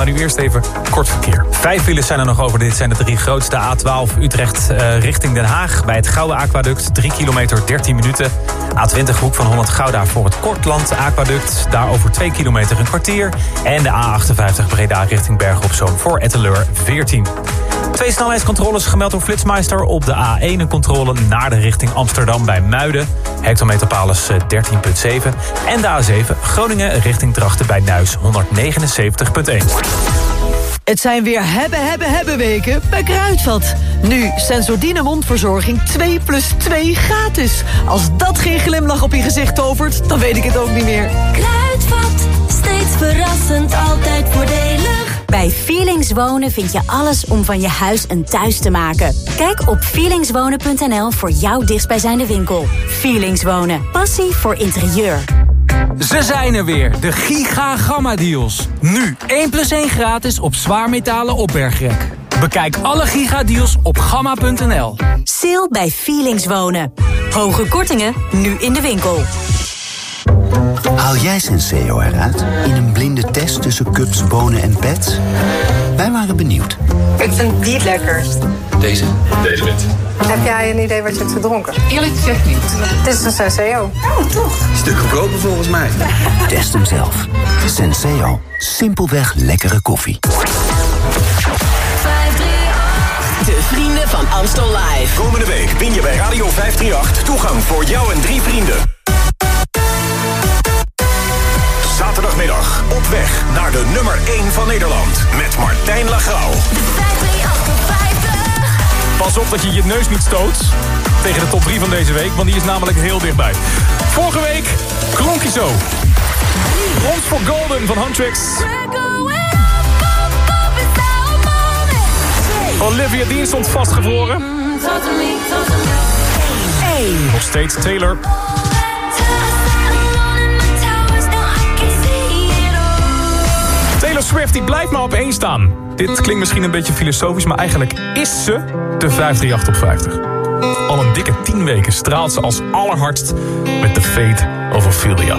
Maar nu eerst even kort verkeer. Vijf files zijn er nog over. Dit zijn de drie grootste. A12 Utrecht uh, richting Den Haag. Bij het Gouden Aquaduct. 3 kilometer 13 minuten. A20 hoek van 100 Gouda voor het Kortland Aquaduct. Daarover 2 kilometer een kwartier. En de A58 Breda richting Bergen op Zoom voor Etteleur 14. Twee snelheidscontroles gemeld door Flitsmeister op de A1. Een controle naar de richting Amsterdam bij Muiden. Hectometerpalus 13.7. En de A7 Groningen richting Drachten bij Nuis 179.1. Het zijn weer hebben, hebben, hebben weken bij Kruidvat. Nu Sensordine mondverzorging 2 plus 2 gratis. Als dat geen glimlach op je gezicht tovert, dan weet ik het ook niet meer. Kruidvat, steeds verrassend, altijd voordelig. Bij Feelings Wonen vind je alles om van je huis een thuis te maken. Kijk op feelingswonen.nl voor jouw dichtstbijzijnde winkel. Feelings Wonen, passie voor interieur. Ze zijn er weer, de Giga Gamma Deals. Nu 1 plus 1 gratis op zwaarmetalen opbergrek. Bekijk alle gigadeals op gamma.nl. Sale bij Feelings Wonen. Hoge kortingen, nu in de winkel. Haal jij Senseo eruit in een blinde test tussen cups, bonen en pets? Wij waren benieuwd. Ik vind die het lekkerst. Deze? Deze wit. Heb jij een idee wat je hebt gedronken? Eerlijk gezegd niet. Het is een Senseo. Oh, toch? Stuk goedkoper volgens mij. Test hem zelf. Senseo. Simpelweg lekkere koffie. De vrienden van Amstel Live. Komende week win je bij Radio 538 toegang voor jou en drie vrienden. Zaterdagmiddag op weg naar de nummer 1 van Nederland met Martijn Lagrauw. Pas op dat je je neus niet stoot tegen de top 3 van deze week, want die is namelijk heel dichtbij. Vorige week klonk hij zo. Rond voor Golden van Huntrix. Olivia Dean stond vastgevroren. Hey. Nog steeds Taylor. Taylor Swift die blijft maar op één staan. Dit klinkt misschien een beetje filosofisch, maar eigenlijk is ze de 538 op 50. Al een dikke 10 weken straalt ze als allerhardst met The Fate of Ophelia.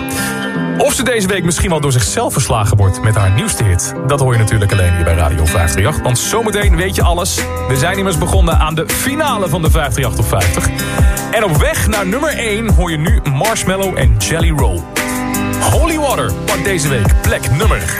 Of ze deze week misschien wel door zichzelf verslagen wordt met haar nieuwste hit. Dat hoor je natuurlijk alleen hier bij Radio 538. Want zometeen weet je alles. We zijn immers begonnen aan de finale van de 538 op 50. En op weg naar nummer 1 hoor je nu Marshmallow en Jelly Roll. Holy Water pakt deze week plek nummer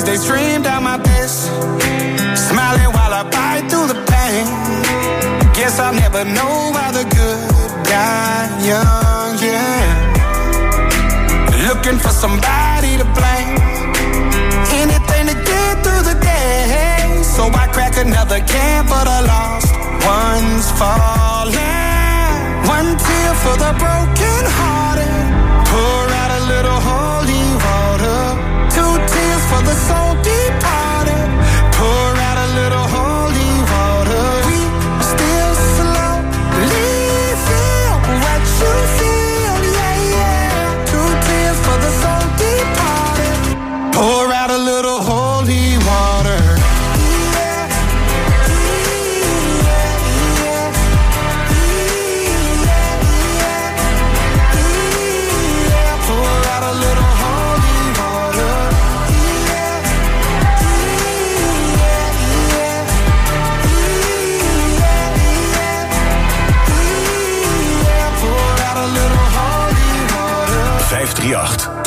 Memories they stream down my face. Smiling while I bite through the pain. Guess I'll never know why the good die young, yeah. Looking for somebody to blame. Anything to get through the day. So I crack another can for the lost ones falling. One tear for the broken hearted. Pour out a little holy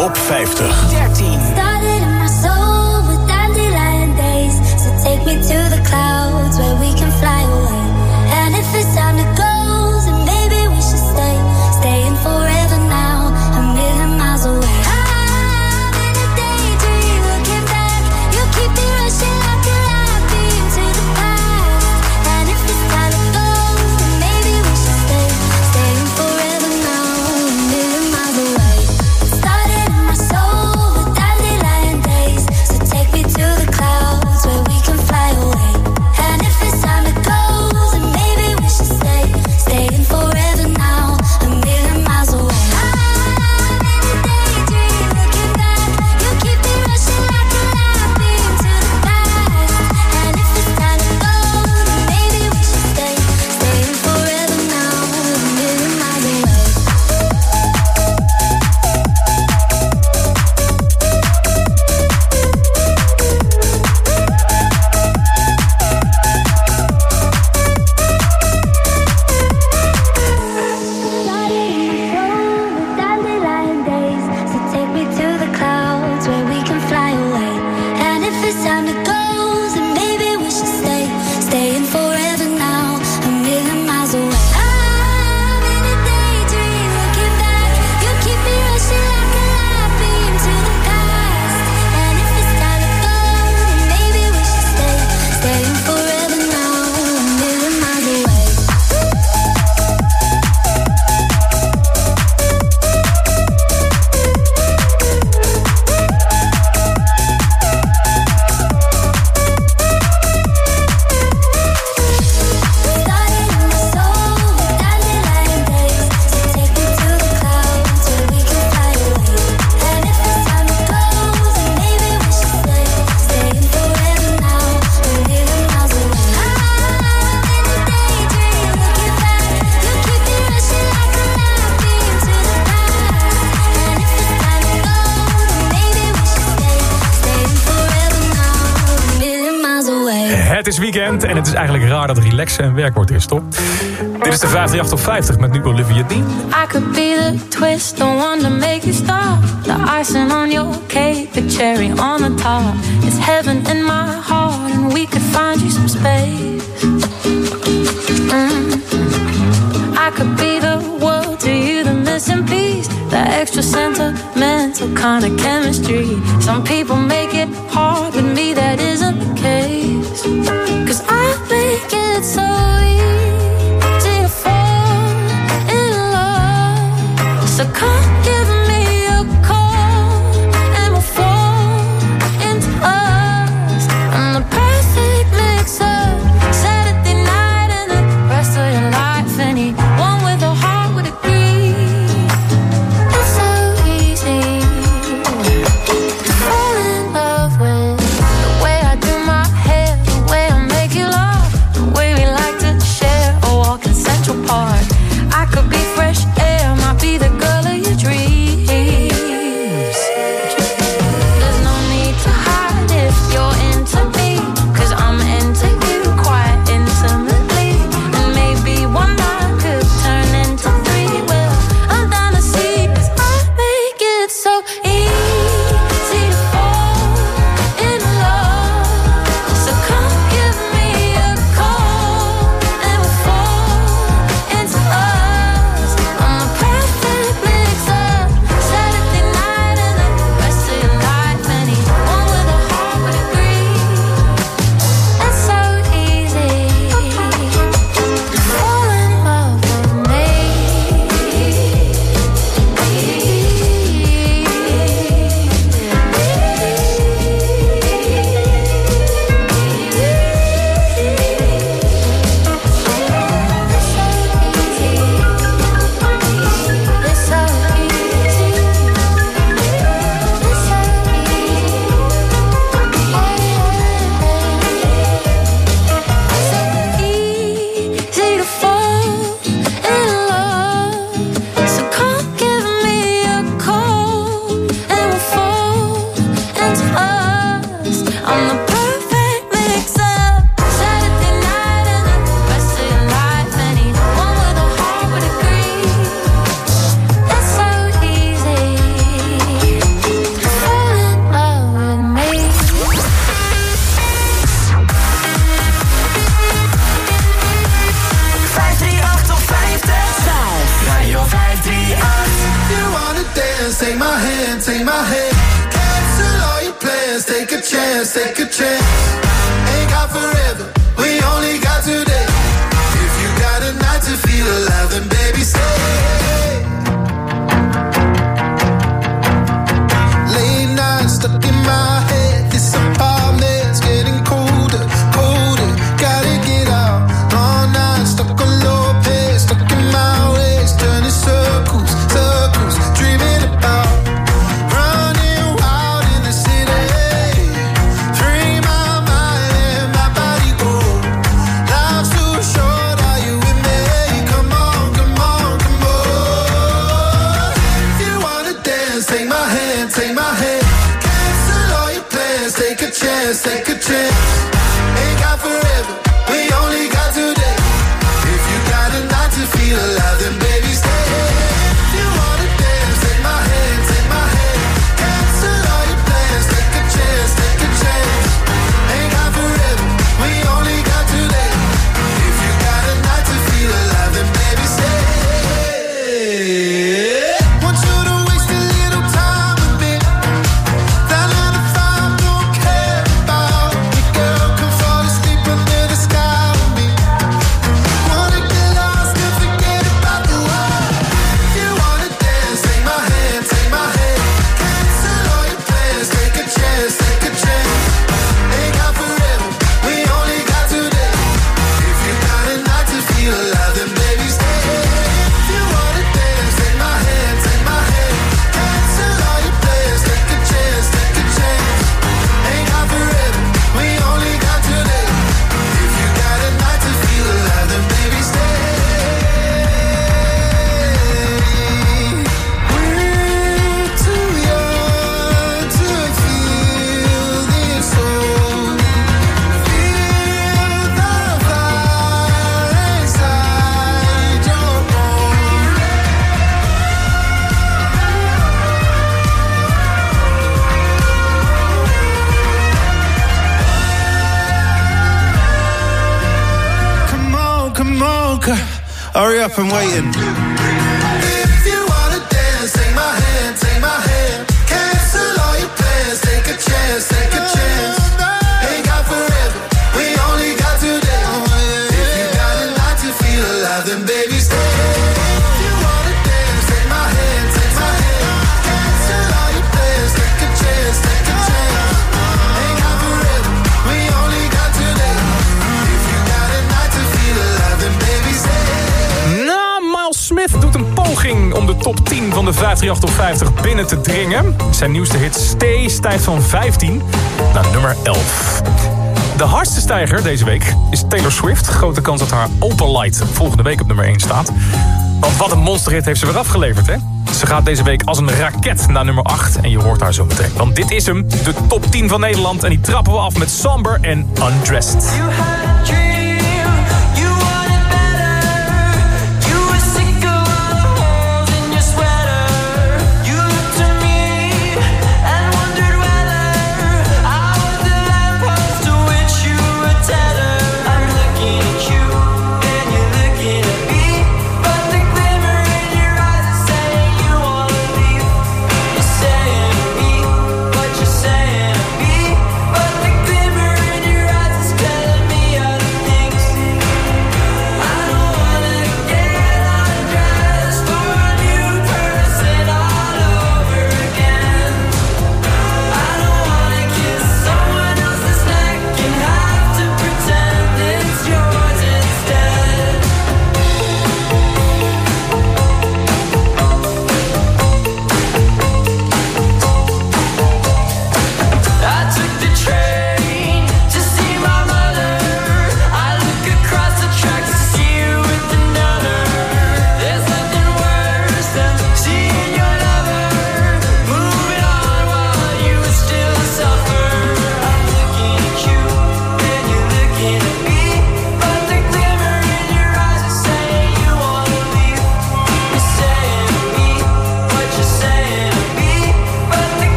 Top 50. En het is eigenlijk raar dat relaxen een werkwoord is, toch? Dit is de 58 op 50 met nu Olivia Dean. I could be the twist, the one to make you stop. The icing on your cake, the cherry on the top. It's heaven in my heart and we could find you some space. Mm. I could be the world to you, the missing piece. The extra sentimental kind of chemistry. Some people make it so up and waiting. Smith doet een poging om de top 10 van de 538 tot 50 binnen te dringen. Zijn nieuwste hit Stay stijgt van 15 naar nummer 11. De hardste stijger deze week is Taylor Swift. Grote kans dat haar Open Light volgende week op nummer 1 staat. Want wat een monsterhit heeft ze weer afgeleverd, hè? Ze gaat deze week als een raket naar nummer 8 en je hoort haar zo meteen. Want dit is hem, de top 10 van Nederland en die trappen we af met Somber en Undressed.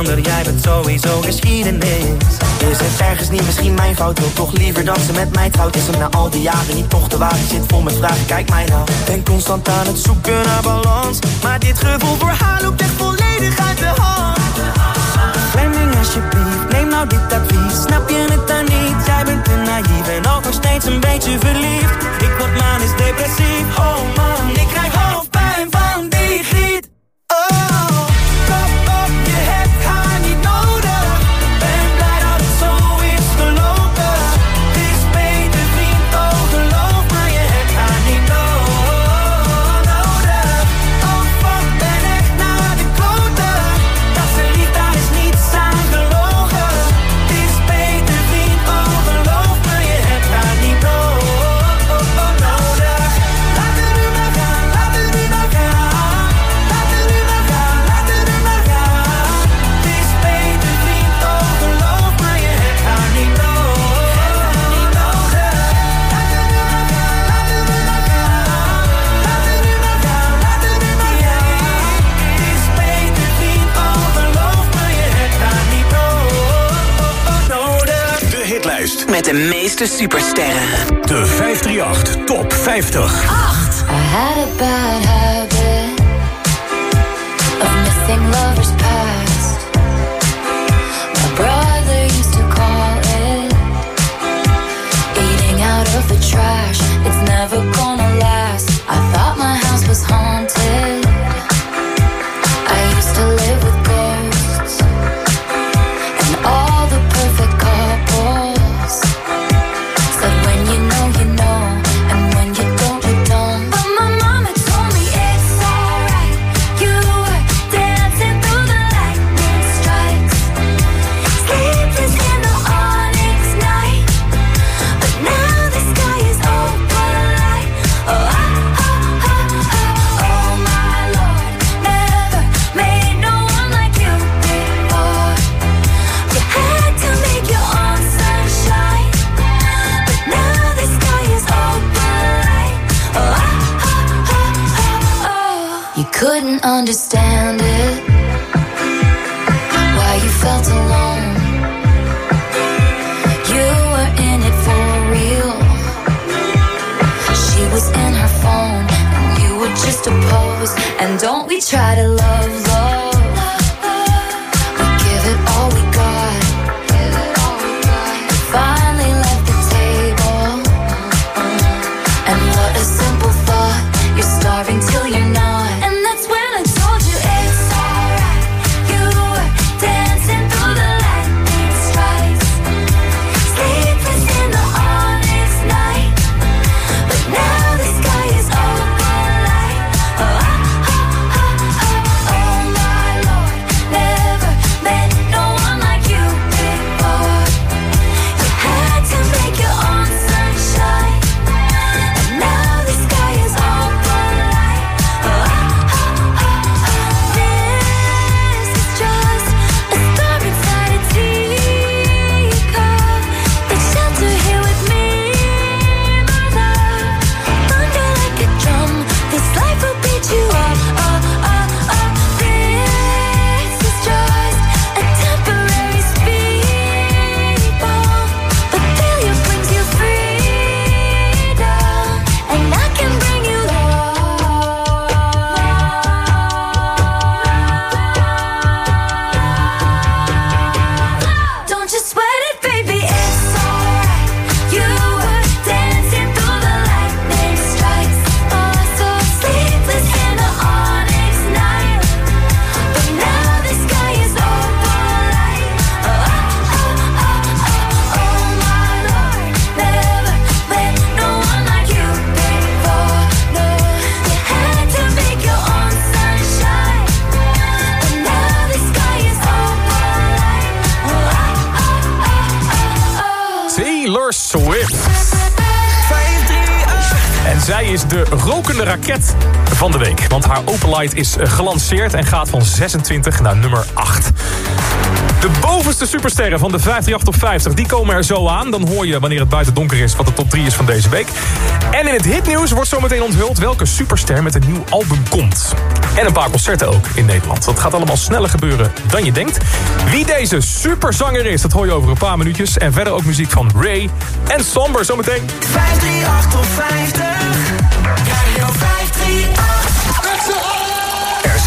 ander, jij bent sowieso geschiedenis. Dus is het ergens niet misschien mijn fout, wil toch liever dat ze met mij trouwt. Is hem na al die jaren niet toch de waarheid, zit vol met vragen, kijk mij nou. Denk constant aan het zoeken naar balans. Maar dit gevoel voor haar loopt echt volledig uit de hand. Fleming alsjeblieft, neem nou dit advies. Snap je het dan niet, jij bent te naïef En ook nog steeds een beetje verliefd. Ik word man is depressief, oh man, ik krijg hoofdpijn van die griet. met de meeste supersterren. De 538 Top 50. 8. I had a bad habit of missing lovers past. My brother used to call it eating out of the trash. Is eh, gelanceerd en gaat van 26 naar nummer 8. De bovenste supersterren van de 538 top 50, die komen er zo aan. Dan hoor je wanneer het buiten donker is wat de top 3 is van deze week. En in het hitnieuws wordt zometeen onthuld welke superster met een nieuw album komt. En een paar concerten ook in Nederland. Dat gaat allemaal sneller gebeuren dan je denkt. Wie deze superzanger is, dat hoor je over een paar minuutjes. En verder ook muziek van Ray en Somber zometeen. 538 top 50,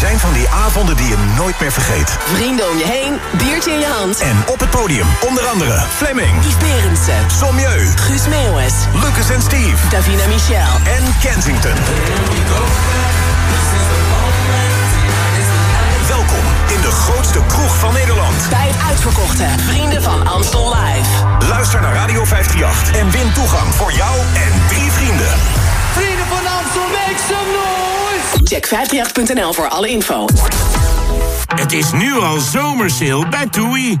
zijn van die avonden die je nooit meer vergeet. Vrienden om je heen, biertje in je hand. En op het podium onder andere Fleming, Yves Berendsen, Sommieu, Guus Meeuwis, Lucas en Steve Davina Michel. en Kensington. Welkom in de grootste kroeg van Nederland. Bij het uitverkochte Vrienden van Amstel Live. Luister naar Radio 538 en win toegang voor jou en drie vrienden. Amstel, make some noise. Check 538.nl voor alle info. Het is nu al zomersale bij TUI.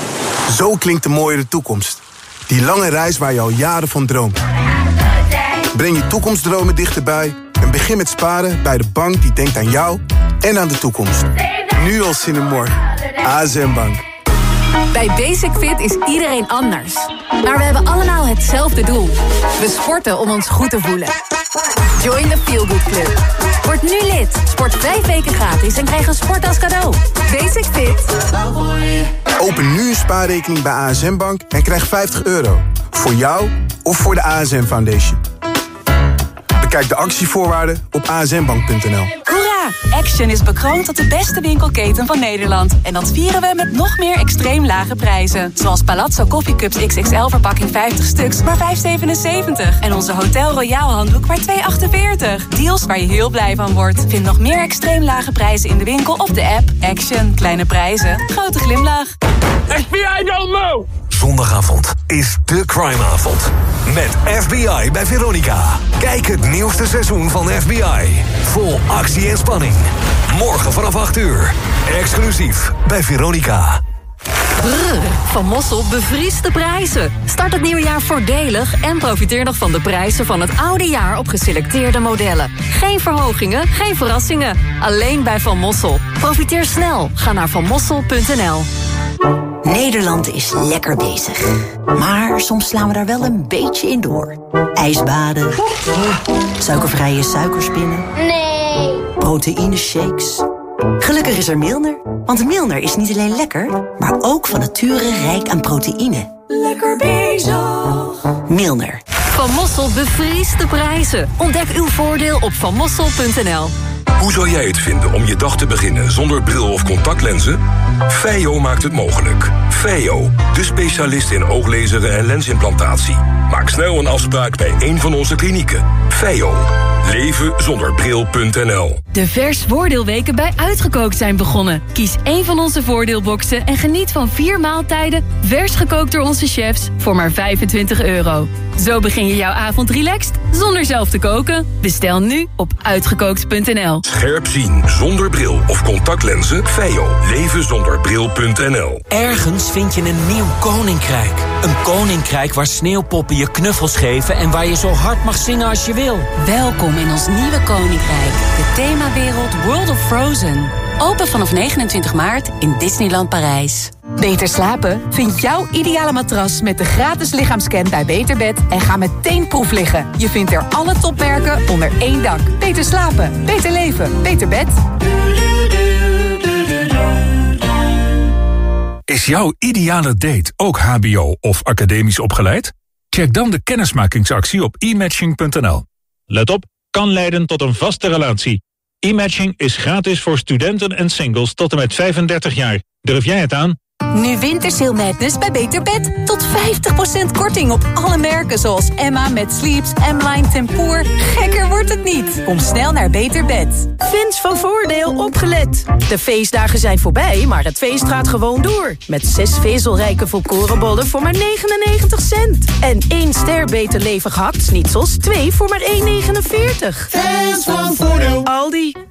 Zo klinkt de mooiere toekomst. Die lange reis waar je al jaren van droomt. Breng je toekomstdromen dichterbij en begin met sparen bij de bank die denkt aan jou en aan de toekomst. Nu al zin in morgen. ASM Bank. Bij Basic Fit is iedereen anders. Maar we hebben allemaal hetzelfde doel. We sporten om ons goed te voelen. Join the Feel Good Club. Word nu lid. Sport vijf weken gratis en krijg een sport als cadeau. Basic Fit. Open nu een spaarrekening bij ASM Bank en krijg 50 euro. Voor jou of voor de ASM Foundation. Bekijk de actievoorwaarden op asmbank.nl. Action is bekroond tot de beste winkelketen van Nederland. En dat vieren we met nog meer extreem lage prijzen. Zoals Palazzo Coffee Cups XXL verpakking 50 stuks, maar 5,77. En onze Hotel Royal handdoek maar 2,48. Deals waar je heel blij van wordt. Vind nog meer extreem lage prijzen in de winkel op de app. Action. Kleine prijzen. Grote glimlach. FBI don't know! Zondagavond is de crimeavond. Met FBI bij Veronica. Kijk het nieuwste seizoen van FBI. Vol actie en spanning. Morgen vanaf 8 uur. Exclusief bij Veronica. Van Mossel bevriest de prijzen. Start het nieuwe jaar voordelig en profiteer nog van de prijzen van het oude jaar op geselecteerde modellen. Geen verhogingen, geen verrassingen. Alleen bij Van Mossel. Profiteer snel. Ga naar vanmossel.nl. Nederland is lekker bezig. Maar soms slaan we daar wel een beetje in door. Ijsbaden. Suikervrije suikerspinnen. Nee. Proteïne shakes. Gelukkig is er Milner. Want Milner is niet alleen lekker, maar ook van nature rijk aan proteïne. Lekker bezig. Milner. Van Mossel bevriest de prijzen. Ontdek uw voordeel op vanmossel.nl. Hoe zou jij het vinden om je dag te beginnen zonder bril of contactlenzen? Feio maakt het mogelijk. Feio, de specialist in ooglezeren en lensimplantatie. Maak snel een afspraak bij een van onze klinieken. Feio. Leven zonder De vers voordeelweken bij Uitgekookt zijn begonnen. Kies één van onze voordeelboxen en geniet van vier maaltijden... vers gekookt door onze chefs voor maar 25 euro. Zo begin je jouw avond relaxed zonder zelf te koken. Bestel nu op uitgekookt.nl. Scherp zien zonder bril of contactlenzen. Feio. Leven zonder bril.nl Ergens vind je een nieuw koninkrijk. Een koninkrijk waar sneeuwpoppen je knuffels geven... en waar je zo hard mag zingen als je wil. Welkom in ons nieuwe koninkrijk. De themawereld World of Frozen. Open vanaf 29 maart in Disneyland Parijs. Beter slapen? Vind jouw ideale matras met de gratis lichaamscan bij Beterbed en ga meteen proef liggen. Je vindt er alle topmerken onder één dak. Beter slapen, beter leven, beter bed. Is jouw ideale date ook hbo of academisch opgeleid? Check dan de kennismakingsactie op e-matching.nl. Let op, kan leiden tot een vaste relatie. E-matching is gratis voor studenten en singles tot en met 35 jaar. Durf jij het aan? Nu Wintersale Madness bij Beter Bed. Tot 50% korting op alle merken zoals Emma met Sleeps, M-Line Tempoor. Gekker wordt het niet. Kom snel naar Beter Bed. Fans van Voordeel opgelet. De feestdagen zijn voorbij, maar het feest gaat gewoon door. Met zes vezelrijke volkorenbollen voor maar 99 cent. En één ster beter levig hakt-snitsels, twee voor maar 1,49. Fans van Voordeel. Aldi.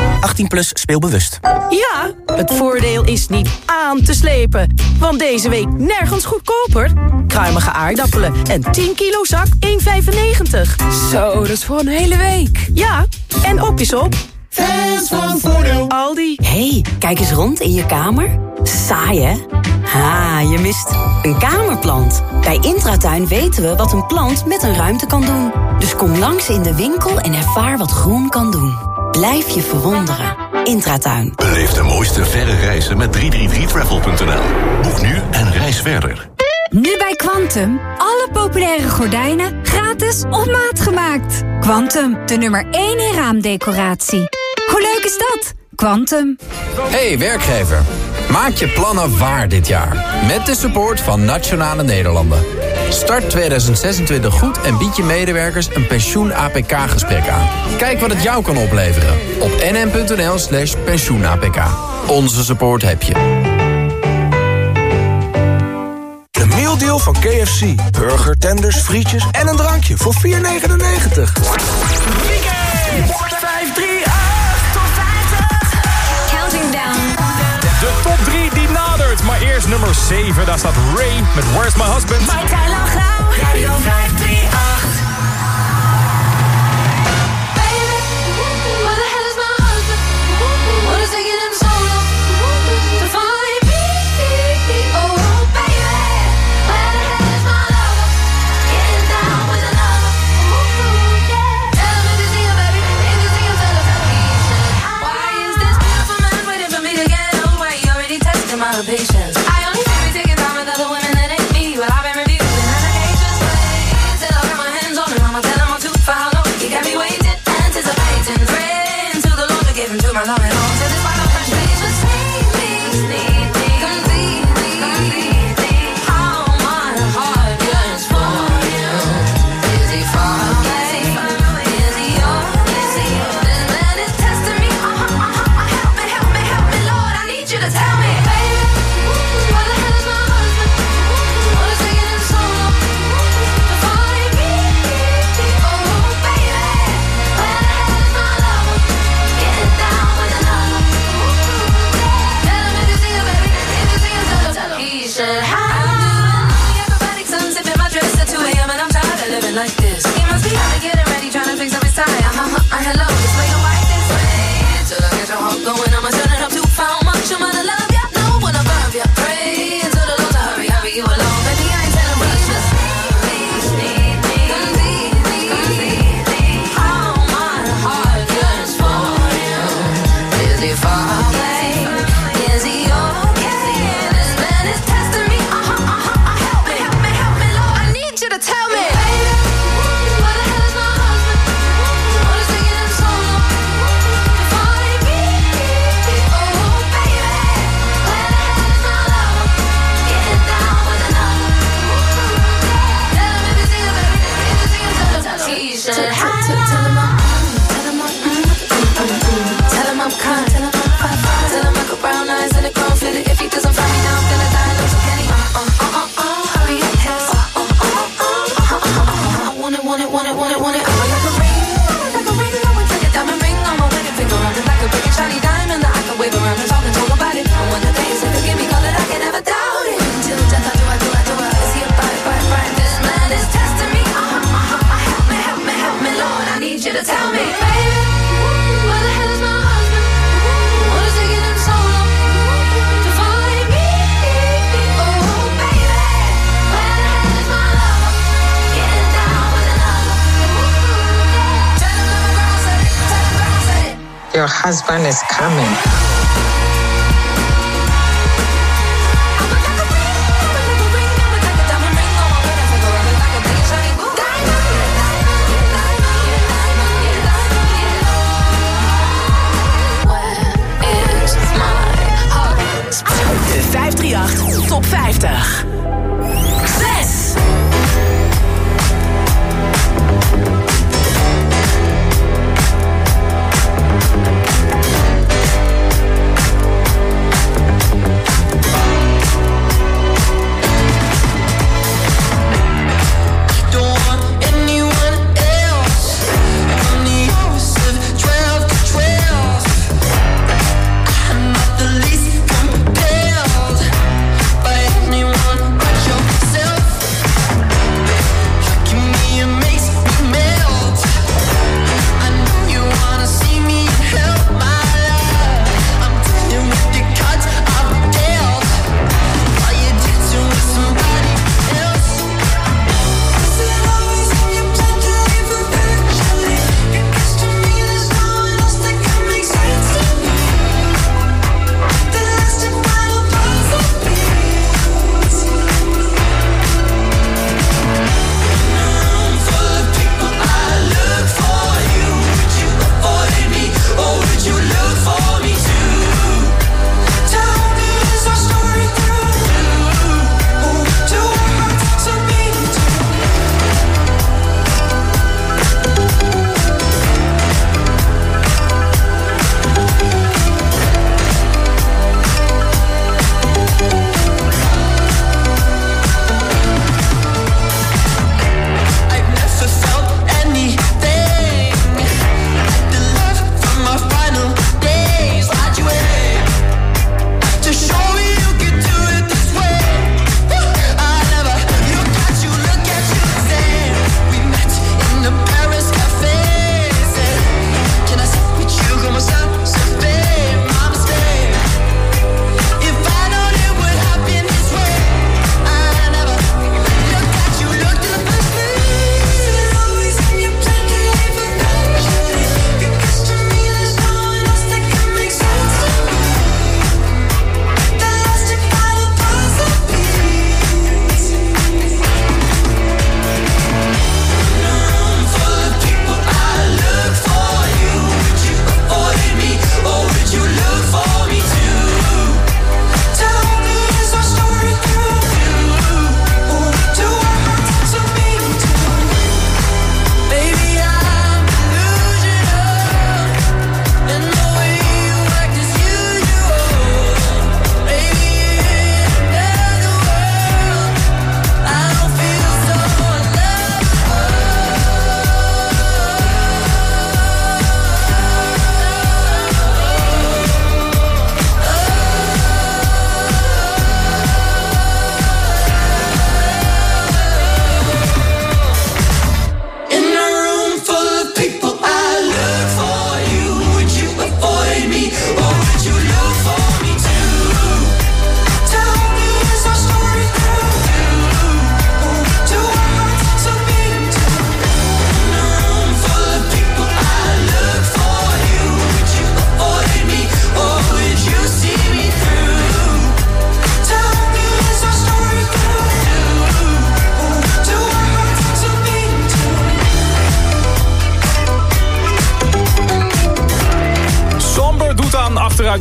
18 plus speelbewust. Ja, het voordeel is niet aan te slepen. Want deze week nergens goedkoper. Kruimige aardappelen en 10 kilo zak 1,95. Zo, dat is voor een hele week. Ja, en op is op. Fans van Voordeel. Aldi. hey, kijk eens rond in je kamer. Saai, hè? Ha, je mist een kamerplant. Bij Intratuin weten we wat een plant met een ruimte kan doen. Dus kom langs in de winkel en ervaar wat groen kan doen. Blijf je verwonderen. Intratuin. Beleef de mooiste verre reizen met 333travel.nl. Boek nu en reis verder. Nu bij Quantum. Alle populaire gordijnen gratis op maat gemaakt. Quantum, de nummer 1 in raamdecoratie. Hoe leuk is dat? Quantum. Hey werkgever, maak je plannen waar dit jaar. Met de support van Nationale Nederlanden. Start 2026 goed en bied je medewerkers een pensioen-APK-gesprek aan. Kijk wat het jou kan opleveren op nm.nl slash pensioen-APK. Onze support heb je. De mealdeal van KFC. Burger, tenders, frietjes en een drankje voor 4,99. De Maar eerst nummer 7. Daar staat Ray met Where's My Husband. Radio 538. your husband is coming. Top 50.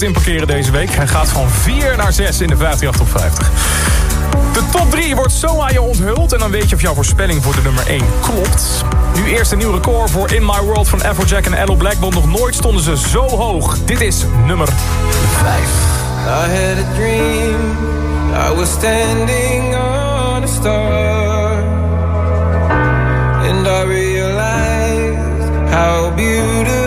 hard in parkeren deze week. Hij gaat van 4 naar 6 in de 538 De top 3 wordt zo aan je onthuld. En dan weet je of jouw voorspelling voor de nummer 1 klopt. Nu eerst een nieuw record voor In My World van Afrojack en Ello Black. Nog nooit stonden ze zo hoog. Dit is nummer 5. I had a dream. I was standing on a star. And I realized how beautiful.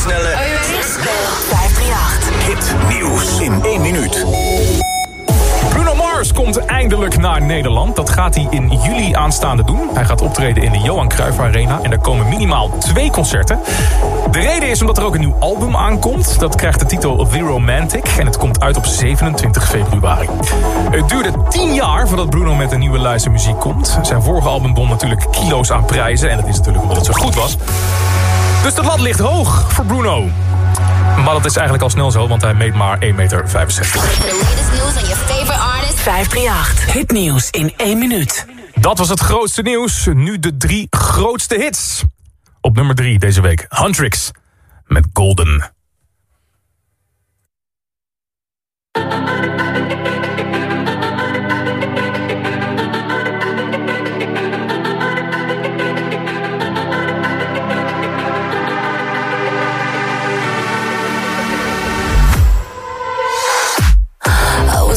snelle... 538. Hit nieuws in één minuut. Bruno Mars komt eindelijk naar Nederland. Dat gaat hij in juli aanstaande doen. Hij gaat optreden in de Johan Cruijff Arena. En er komen minimaal twee concerten. De reden is omdat er ook een nieuw album aankomt. Dat krijgt de titel The Romantic. En het komt uit op 27 februari. Het duurde 10 jaar voordat Bruno met een nieuwe lijst muziek komt. Zijn vorige album won natuurlijk kilo's aan prijzen. En dat is natuurlijk omdat het zo goed was. Dus de lat ligt hoog voor Bruno. Maar dat is eigenlijk al snel zo, want hij meet maar 1,65 meter. 538. Hitnieuws in 1 minuut. Dat was het grootste nieuws. Nu de drie grootste hits. Op nummer 3 deze week. Huntrix met Golden.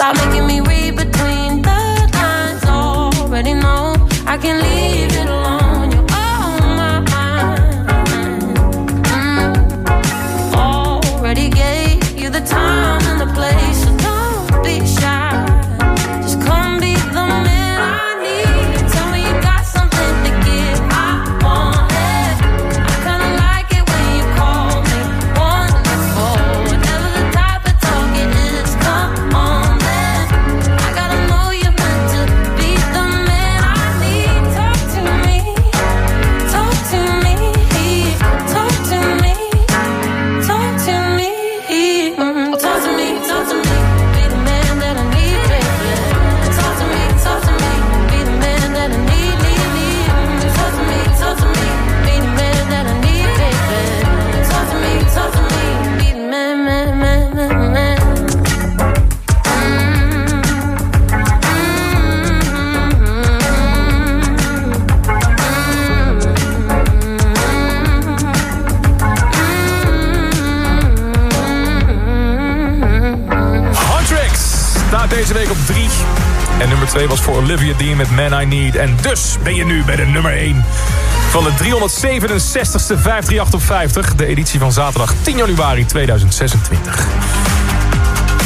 Stop making me read between the lines. Already know I can leave. was voor Olivia Dean met Man I Need. En dus ben je nu bij de nummer 1 van de 367ste 538 op 50. De editie van zaterdag 10 januari 2026.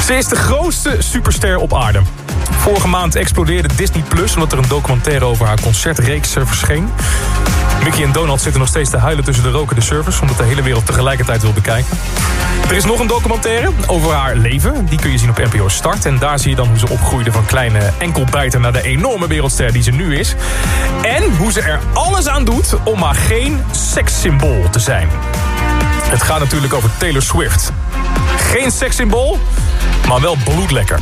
Ze is de grootste superster op aarde. Vorige maand explodeerde Disney Plus omdat er een documentaire over haar concertreeks verscheen. Mickey en Donald zitten nog steeds te huilen tussen de rokende servers... omdat de hele wereld tegelijkertijd wil bekijken. Er is nog een documentaire over haar leven. Die kun je zien op NPO Start. En daar zie je dan hoe ze opgroeide van kleine enkelbijter... naar de enorme wereldster die ze nu is. En hoe ze er alles aan doet om maar geen sekssymbool te zijn. Het gaat natuurlijk over Taylor Swift. Geen sekssymbool, maar wel bloedlekker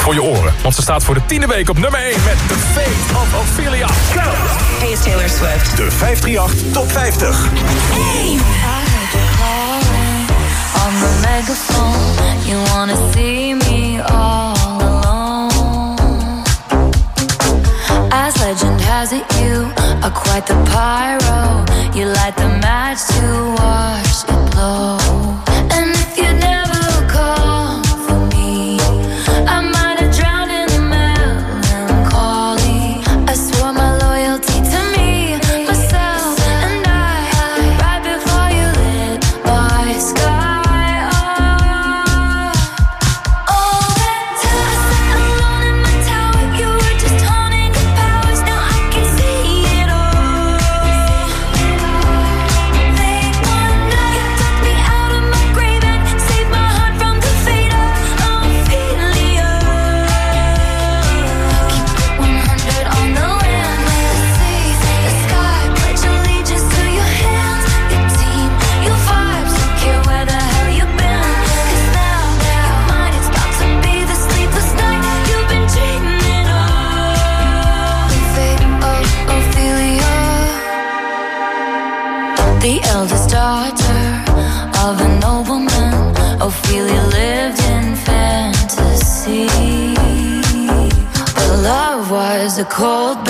voor je oren. Want ze staat voor de tiende week op nummer 1 met The Fate of Ophelia. Go! Hey, is Taylor Swift. De 538 Top 50. Hey. On the megaphone, you wanna see me all alone. As legend has it, you are quite the pyro. You light the match to watch it blow. And if you cold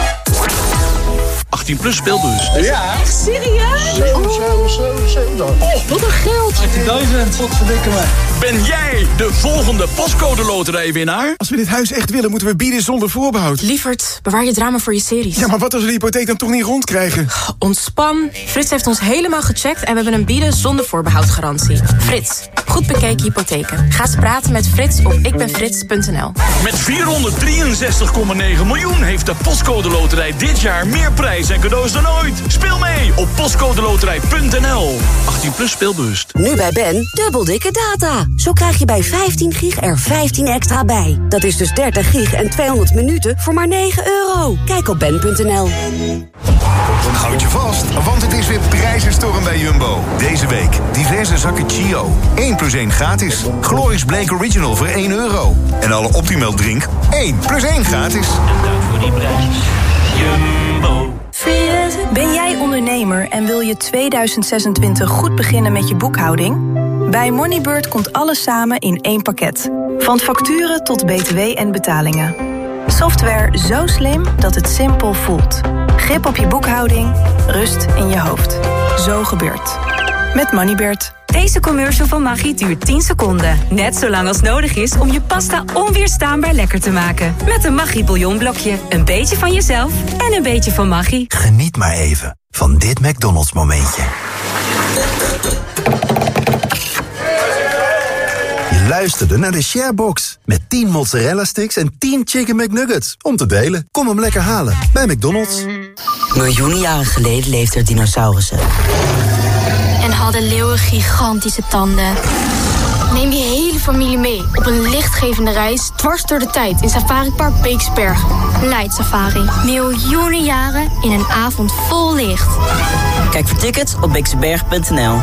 18 plus speelbus. Ja. Echt serieus? Oh, wat een geld. 18.000. Wat verdikken me. Ben jij de volgende pascode loterijwinnaar? Als we dit huis echt willen, moeten we bieden zonder voorbehoud. Lievert, bewaar je drama voor je series. Ja, maar wat als we de hypotheek dan toch niet rondkrijgen? Ontspan. Frits heeft ons helemaal gecheckt en we hebben een bieden zonder voorbehoud garantie. Frits, goed bekeken hypotheken. Ga eens praten met Frits op ikbenfrits.nl. Met 463,9 miljoen heeft de Postcode Loterij dit jaar meer prijs en cadeaus dan ooit. Speel mee op postcodeloterij.nl. 18 plus speelbewust. Nu bij Ben, dubbel dikke data. Zo krijg je bij 15 gig er 15 extra bij. Dat is dus 30 gig en 200 minuten voor maar 9 euro. Kijk op ben.nl. Houd je vast, want het is weer prijzenstorm bij Jumbo. Deze week diverse zakken Chio. 1 plus 1 gratis. Glorious Blake Original voor 1 euro. En alle Optimal drink 1 plus 1 gratis. En dank voor die prijs. Jumbo. Ben jij ondernemer en wil je 2026 goed beginnen met je boekhouding? Bij Moneybird komt alles samen in één pakket. Van facturen tot btw en betalingen. Software zo slim dat het simpel voelt. Grip op je boekhouding, rust in je hoofd. Zo gebeurt. Met Moneybird. Deze commercial van Maggi duurt 10 seconden. Net zo lang als nodig is om je pasta onweerstaanbaar lekker te maken. Met een Maggi bouillonblokje. Een beetje van jezelf en een beetje van Maggi. Geniet maar even van dit McDonald's momentje. Luisterde naar de Sharebox. Met 10 mozzarella sticks en 10 chicken McNuggets. Om te delen. Kom hem lekker halen bij McDonald's. Miljoenen jaren geleden leefden er dinosaurussen. En hadden leeuwen gigantische tanden. Neem je hele familie mee op een lichtgevende reis dwars door de tijd in Safari Park Beeksberg. Night Safari. Miljoenen jaren in een avond vol licht. Kijk voor tickets op beekseberg.nl.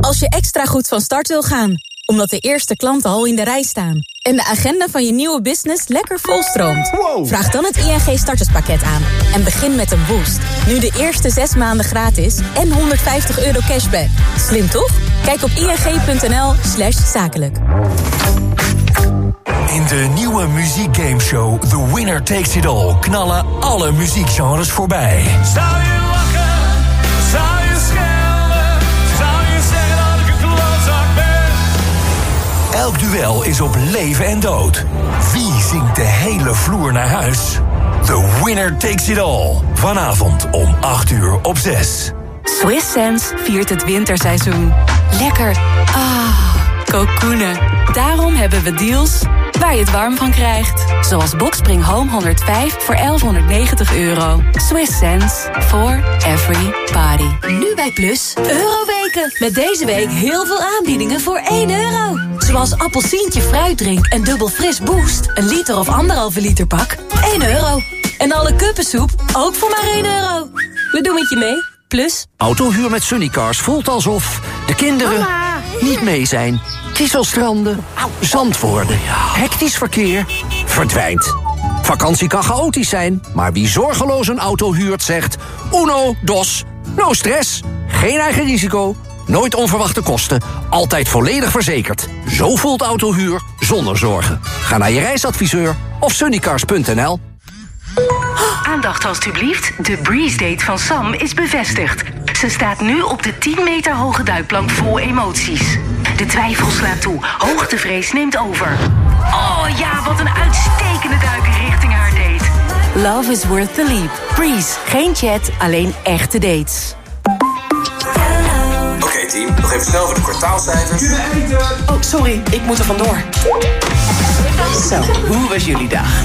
Als je extra goed van start wil gaan, omdat de eerste klanten al in de rij staan... en de agenda van je nieuwe business lekker volstroomt... vraag dan het ING starterspakket aan en begin met een boost. Nu de eerste zes maanden gratis en 150 euro cashback. Slim toch? Kijk op ing.nl slash zakelijk. In de nieuwe muziekgameshow The Winner Takes It All... knallen alle muziekgenres voorbij. Zou je Elk duel is op leven en dood. Wie zingt de hele vloer naar huis? The Winner Takes It All. Vanavond om 8 uur op 6. Swiss Sense viert het winterseizoen. Lekker. Ah, kokoenen. Daarom hebben we deals waar je het warm van krijgt. Zoals Boxspring Home 105 voor 1190 euro. Swiss Sense for every body. Nu bij Plus, Euroweken. Met deze week heel veel aanbiedingen voor 1 euro. Zoals appelsientje fruitdrink en dubbel fris boost. Een liter of anderhalve liter pak, 1 euro. En alle kuppensoep, ook voor maar 1 euro. We doen het je mee, Plus. Autohuur met Sunnycars voelt alsof de kinderen niet mee zijn. Kieselstranden, zand worden, hectisch verkeer, verdwijnt. Vakantie kan chaotisch zijn, maar wie zorgeloos een auto huurt zegt... Uno, dos, no stress, geen eigen risico, nooit onverwachte kosten... altijd volledig verzekerd. Zo voelt autohuur zonder zorgen. Ga naar je reisadviseur of sunnycars.nl. Aandacht alstublieft. De Breeze Date van Sam is bevestigd. Ze staat nu op de 10 meter hoge duikplank vol emoties. De twijfel slaat toe. Hoogtevrees neemt over. Oh ja, wat een uitstekende duik richting haar date. Love is worth the leap. Breeze, geen chat, alleen echte dates. Oké team, nog even snel voor de kwartaalcijfers. Oh, sorry, ik moet er vandoor. Zo, hoe was jullie dag?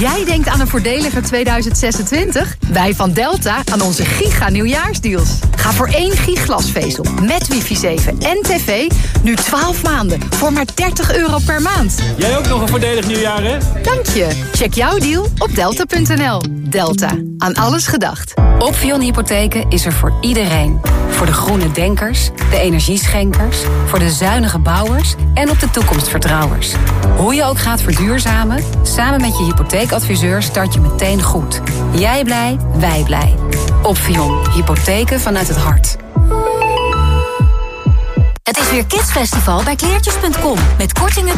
Jij denkt aan een voordeliger 2026? Wij van Delta aan onze giga nieuwjaarsdeals. Ga voor één giglasvezel met wifi 7 en tv nu 12 maanden voor maar 30 euro per maand. Jij ook nog een voordelig nieuwjaar, hè? Dank je. Check jouw deal op delta.nl. Delta. Aan alles gedacht. Opvion Hypotheken is er voor iedereen. Voor de groene denkers, de energieschenkers, voor de zuinige bouwers en op de toekomstvertrouwers. Hoe je ook gaat verduurzamen, samen met je hypotheekadviseur start je meteen goed. Jij blij, wij blij. Opvion. Hypotheken vanuit het hart. Het is weer Kidsfestival bij kleertjes.com. Met kortingen